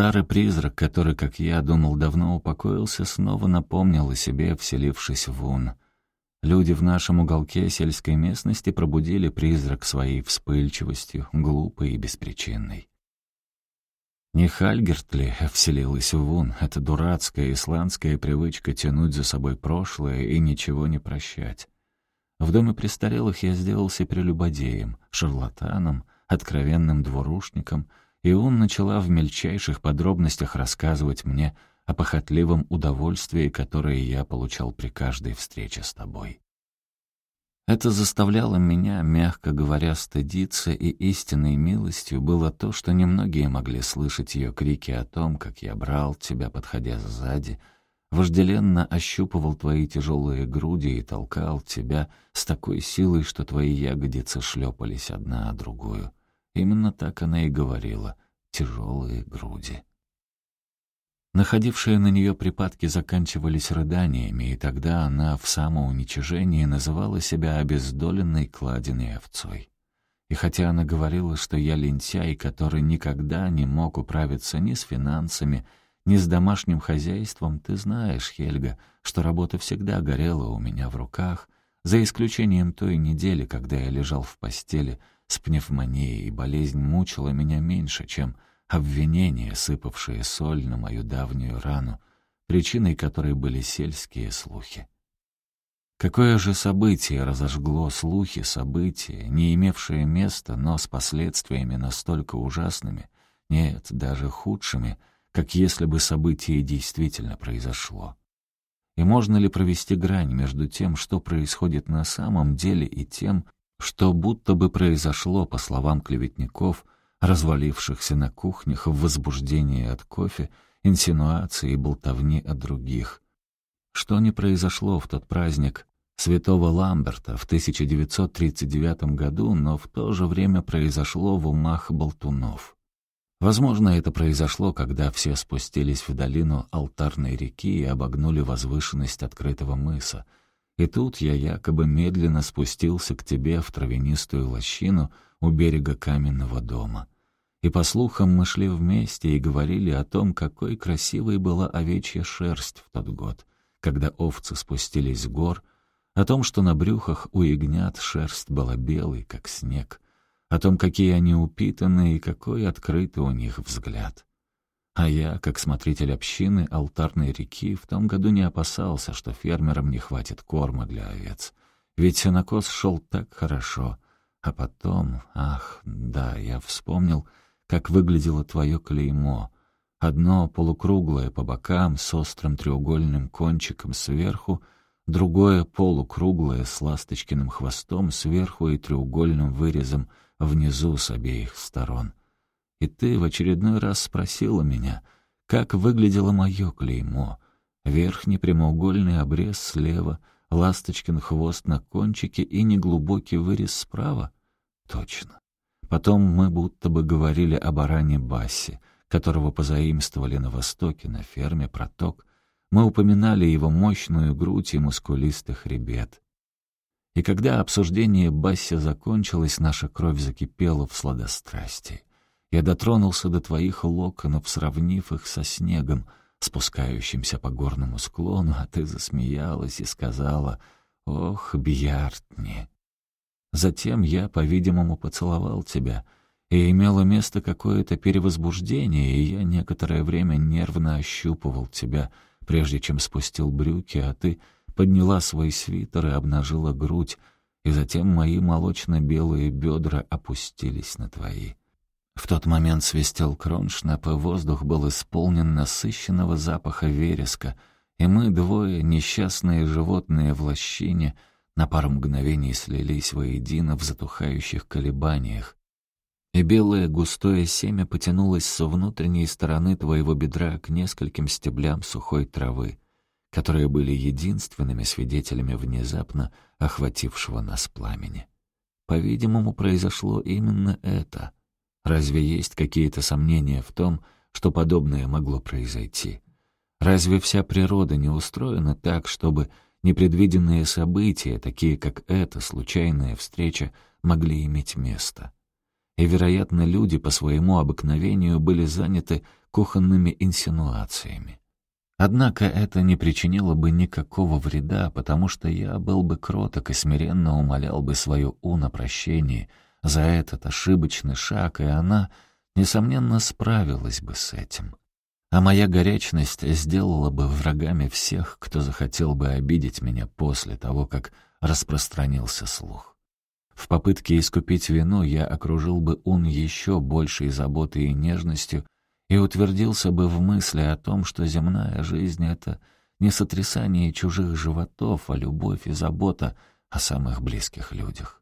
Старый призрак, который, как я думал, давно упокоился, снова напомнил о себе, вселившись в Ун. Люди в нашем уголке сельской местности пробудили призрак своей вспыльчивостью, глупой и беспричинной. Не Хальгерт ли вселилась в Ун, эта дурацкая исландская привычка тянуть за собой прошлое и ничего не прощать. В доме престарелых я сделался прелюбодеем, шарлатаном, откровенным двурушником, и он начала в мельчайших подробностях рассказывать мне о похотливом удовольствии, которое я получал при каждой встрече с тобой. Это заставляло меня, мягко говоря, стыдиться, и истинной милостью было то, что немногие могли слышать ее крики о том, как я брал тебя, подходя сзади, вожделенно ощупывал твои тяжелые груди и толкал тебя с такой силой, что твои ягодицы шлепались одна о другую. Именно так она и говорила — тяжелые груди. Находившие на нее припадки заканчивались рыданиями, и тогда она в самоуничижении называла себя обездоленной кладенной овцой. И хотя она говорила, что я лентяй, который никогда не мог управиться ни с финансами, ни с домашним хозяйством, ты знаешь, Хельга, что работа всегда горела у меня в руках, за исключением той недели, когда я лежал в постели с пневмонией, и болезнь мучила меня меньше, чем обвинения, сыпавшие соль на мою давнюю рану, причиной которой были сельские слухи. Какое же событие разожгло слухи, события, не имевшие места, но с последствиями настолько ужасными, нет, даже худшими, как если бы событие действительно произошло. И можно ли провести грань между тем, что происходит на самом деле, и тем, что будто бы произошло, по словам клеветников, развалившихся на кухнях в возбуждении от кофе, инсинуации и болтовни о других. Что не произошло в тот праздник святого Ламберта в 1939 году, но в то же время произошло в умах болтунов. Возможно, это произошло, когда все спустились в долину алтарной реки и обогнули возвышенность открытого мыса. И тут я якобы медленно спустился к тебе в травянистую лощину у берега каменного дома. И по слухам мы шли вместе и говорили о том, какой красивой была овечья шерсть в тот год, когда овцы спустились с гор, о том, что на брюхах у ягнят шерсть была белой, как снег — о том, какие они упитанные и какой открытый у них взгляд. А я, как смотритель общины алтарной реки, в том году не опасался, что фермерам не хватит корма для овец. Ведь сенокос шел так хорошо. А потом, ах, да, я вспомнил, как выглядело твое клеймо. Одно полукруглое по бокам с острым треугольным кончиком сверху, другое полукруглое с ласточкиным хвостом сверху и треугольным вырезом — внизу с обеих сторон. И ты в очередной раз спросила меня, как выглядело мое клеймо. Верхний прямоугольный обрез слева, ласточкин хвост на кончике и неглубокий вырез справа? Точно. Потом мы будто бы говорили о баране Бассе, которого позаимствовали на востоке, на ферме Проток. Мы упоминали его мощную грудь и мускулистый хребет. И когда обсуждение Басси закончилось, наша кровь закипела в сладострастии. Я дотронулся до твоих локонов, сравнив их со снегом, спускающимся по горному склону, а ты засмеялась и сказала «Ох, Бьяртни». Затем я, по-видимому, поцеловал тебя, и имело место какое-то перевозбуждение, и я некоторое время нервно ощупывал тебя, прежде чем спустил брюки, а ты подняла свой свитер и обнажила грудь, и затем мои молочно-белые бедра опустились на твои. В тот момент свистел кроншнап, и воздух был исполнен насыщенного запаха вереска, и мы, двое, несчастные животные в лощине, на пару мгновений слились воедино в затухающих колебаниях, и белое густое семя потянулось со внутренней стороны твоего бедра к нескольким стеблям сухой травы которые были единственными свидетелями внезапно охватившего нас пламени. По-видимому, произошло именно это. Разве есть какие-то сомнения в том, что подобное могло произойти? Разве вся природа не устроена так, чтобы непредвиденные события, такие как эта случайная встреча, могли иметь место? и, вероятно, люди по своему обыкновению были заняты кухонными инсинуациями. Однако это не причинило бы никакого вреда, потому что я был бы кроток и смиренно умолял бы свою У на прощении за этот ошибочный шаг, и она, несомненно, справилась бы с этим. А моя горячность сделала бы врагами всех, кто захотел бы обидеть меня после того, как распространился слух. В попытке искупить вину я окружил бы Ун еще большей заботой и нежностью и утвердился бы в мысли о том, что земная жизнь — это не сотрясание чужих животов, а любовь и забота о самых близких людях.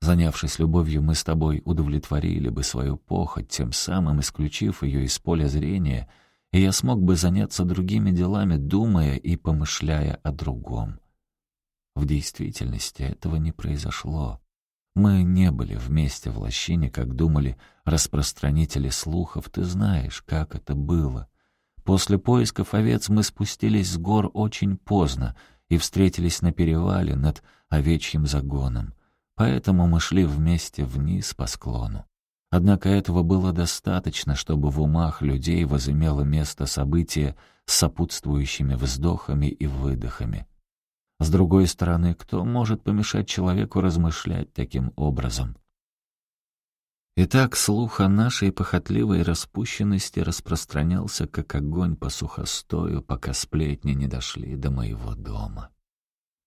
Занявшись любовью, мы с тобой удовлетворили бы свою похоть, тем самым исключив ее из поля зрения, и я смог бы заняться другими делами, думая и помышляя о другом. В действительности этого не произошло. Мы не были вместе в лощине, как думали распространители слухов. Ты знаешь, как это было. После поисков овец мы спустились с гор очень поздно и встретились на перевале над овечьим загоном. Поэтому мы шли вместе вниз по склону. Однако этого было достаточно, чтобы в умах людей возымело место событие с сопутствующими вздохами и выдохами. С другой стороны, кто может помешать человеку размышлять таким образом? Итак, слух о нашей похотливой распущенности распространялся, как огонь по сухостою, пока сплетни не дошли до моего дома.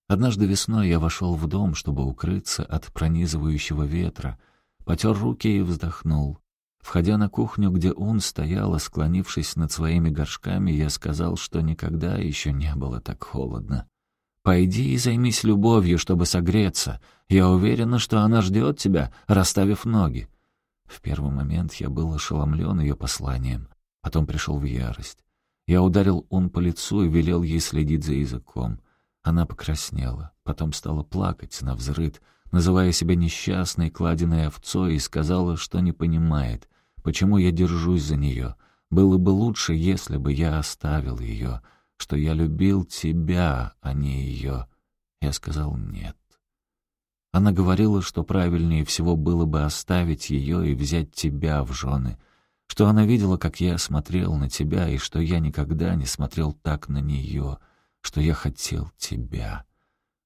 Однажды весной я вошел в дом, чтобы укрыться от пронизывающего ветра, потер руки и вздохнул. Входя на кухню, где он стоял, склонившись над своими горшками, я сказал, что никогда еще не было так холодно. Пойди и займись любовью, чтобы согреться. Я уверена, что она ждет тебя, расставив ноги». В первый момент я был ошеломлен ее посланием, потом пришел в ярость. Я ударил он по лицу и велел ей следить за языком. Она покраснела, потом стала плакать на взрыд, называя себя несчастной, кладенной овцой, и сказала, что не понимает, почему я держусь за нее. Было бы лучше, если бы я оставил ее — что я любил тебя, а не ее. Я сказал «нет». Она говорила, что правильнее всего было бы оставить ее и взять тебя в жены, что она видела, как я смотрел на тебя, и что я никогда не смотрел так на нее, что я хотел тебя.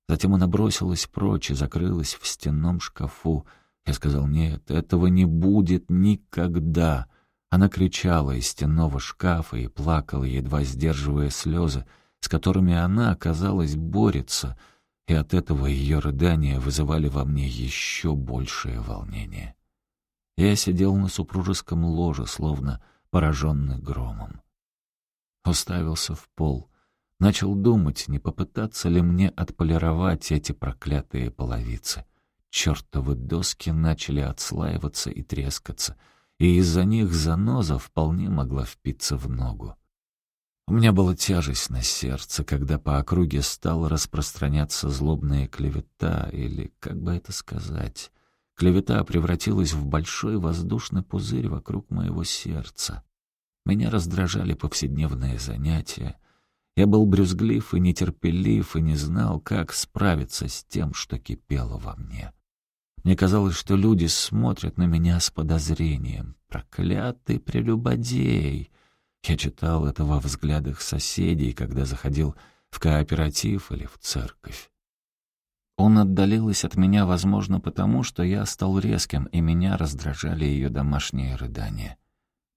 Затем она бросилась прочь и закрылась в стенном шкафу. Я сказал «нет, этого не будет никогда». Она кричала из стенного шкафа и плакала, едва сдерживая слезы, с которыми она, казалось, борется, и от этого ее рыдания вызывали во мне еще большее волнение. Я сидел на супружеском ложе, словно пораженный громом. Уставился в пол, начал думать, не попытаться ли мне отполировать эти проклятые половицы. Чертовы доски начали отслаиваться и трескаться — и из-за них заноза вполне могла впиться в ногу. У меня была тяжесть на сердце, когда по округе стала распространяться злобная клевета, или, как бы это сказать, клевета превратилась в большой воздушный пузырь вокруг моего сердца. Меня раздражали повседневные занятия. Я был брюзглив и нетерпелив, и не знал, как справиться с тем, что кипело во мне. Мне казалось, что люди смотрят на меня с подозрением. Проклятый прелюбодей! Я читал это во взглядах соседей, когда заходил в кооператив или в церковь. Он отдалилась от меня, возможно, потому, что я стал резким, и меня раздражали ее домашние рыдания.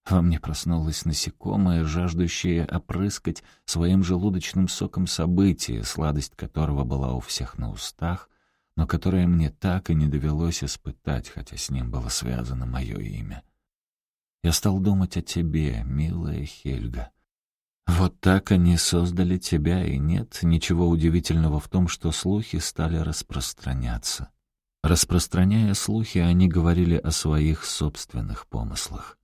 Во мне проснулось насекомое, жаждущее опрыскать своим желудочным соком событие, сладость которого была у всех на устах, но которое мне так и не довелось испытать, хотя с ним было связано мое имя. Я стал думать о тебе, милая Хельга. Вот так они создали тебя, и нет ничего удивительного в том, что слухи стали распространяться. Распространяя слухи, они говорили о своих собственных помыслах.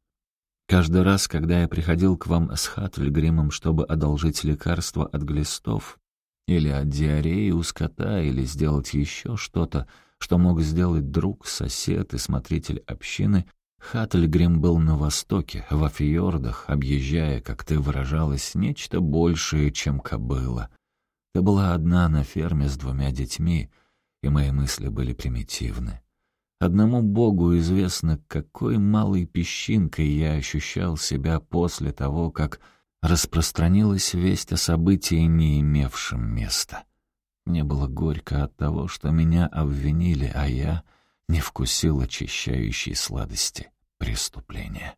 Каждый раз, когда я приходил к вам с Хатльгримом, чтобы одолжить лекарство от глистов, или от диареи у скота, или сделать еще что-то, что мог сделать друг, сосед и смотритель общины, Хаттельгрим был на востоке, во фьордах, объезжая, как ты выражалась, нечто большее, чем кобыла. Ты была одна на ферме с двумя детьми, и мои мысли были примитивны. Одному Богу известно, какой малой песчинкой я ощущал себя после того, как распространилась весть о событии, не имевшем места. Мне было горько от того, что меня обвинили, а я не вкусил очищающей сладости преступления.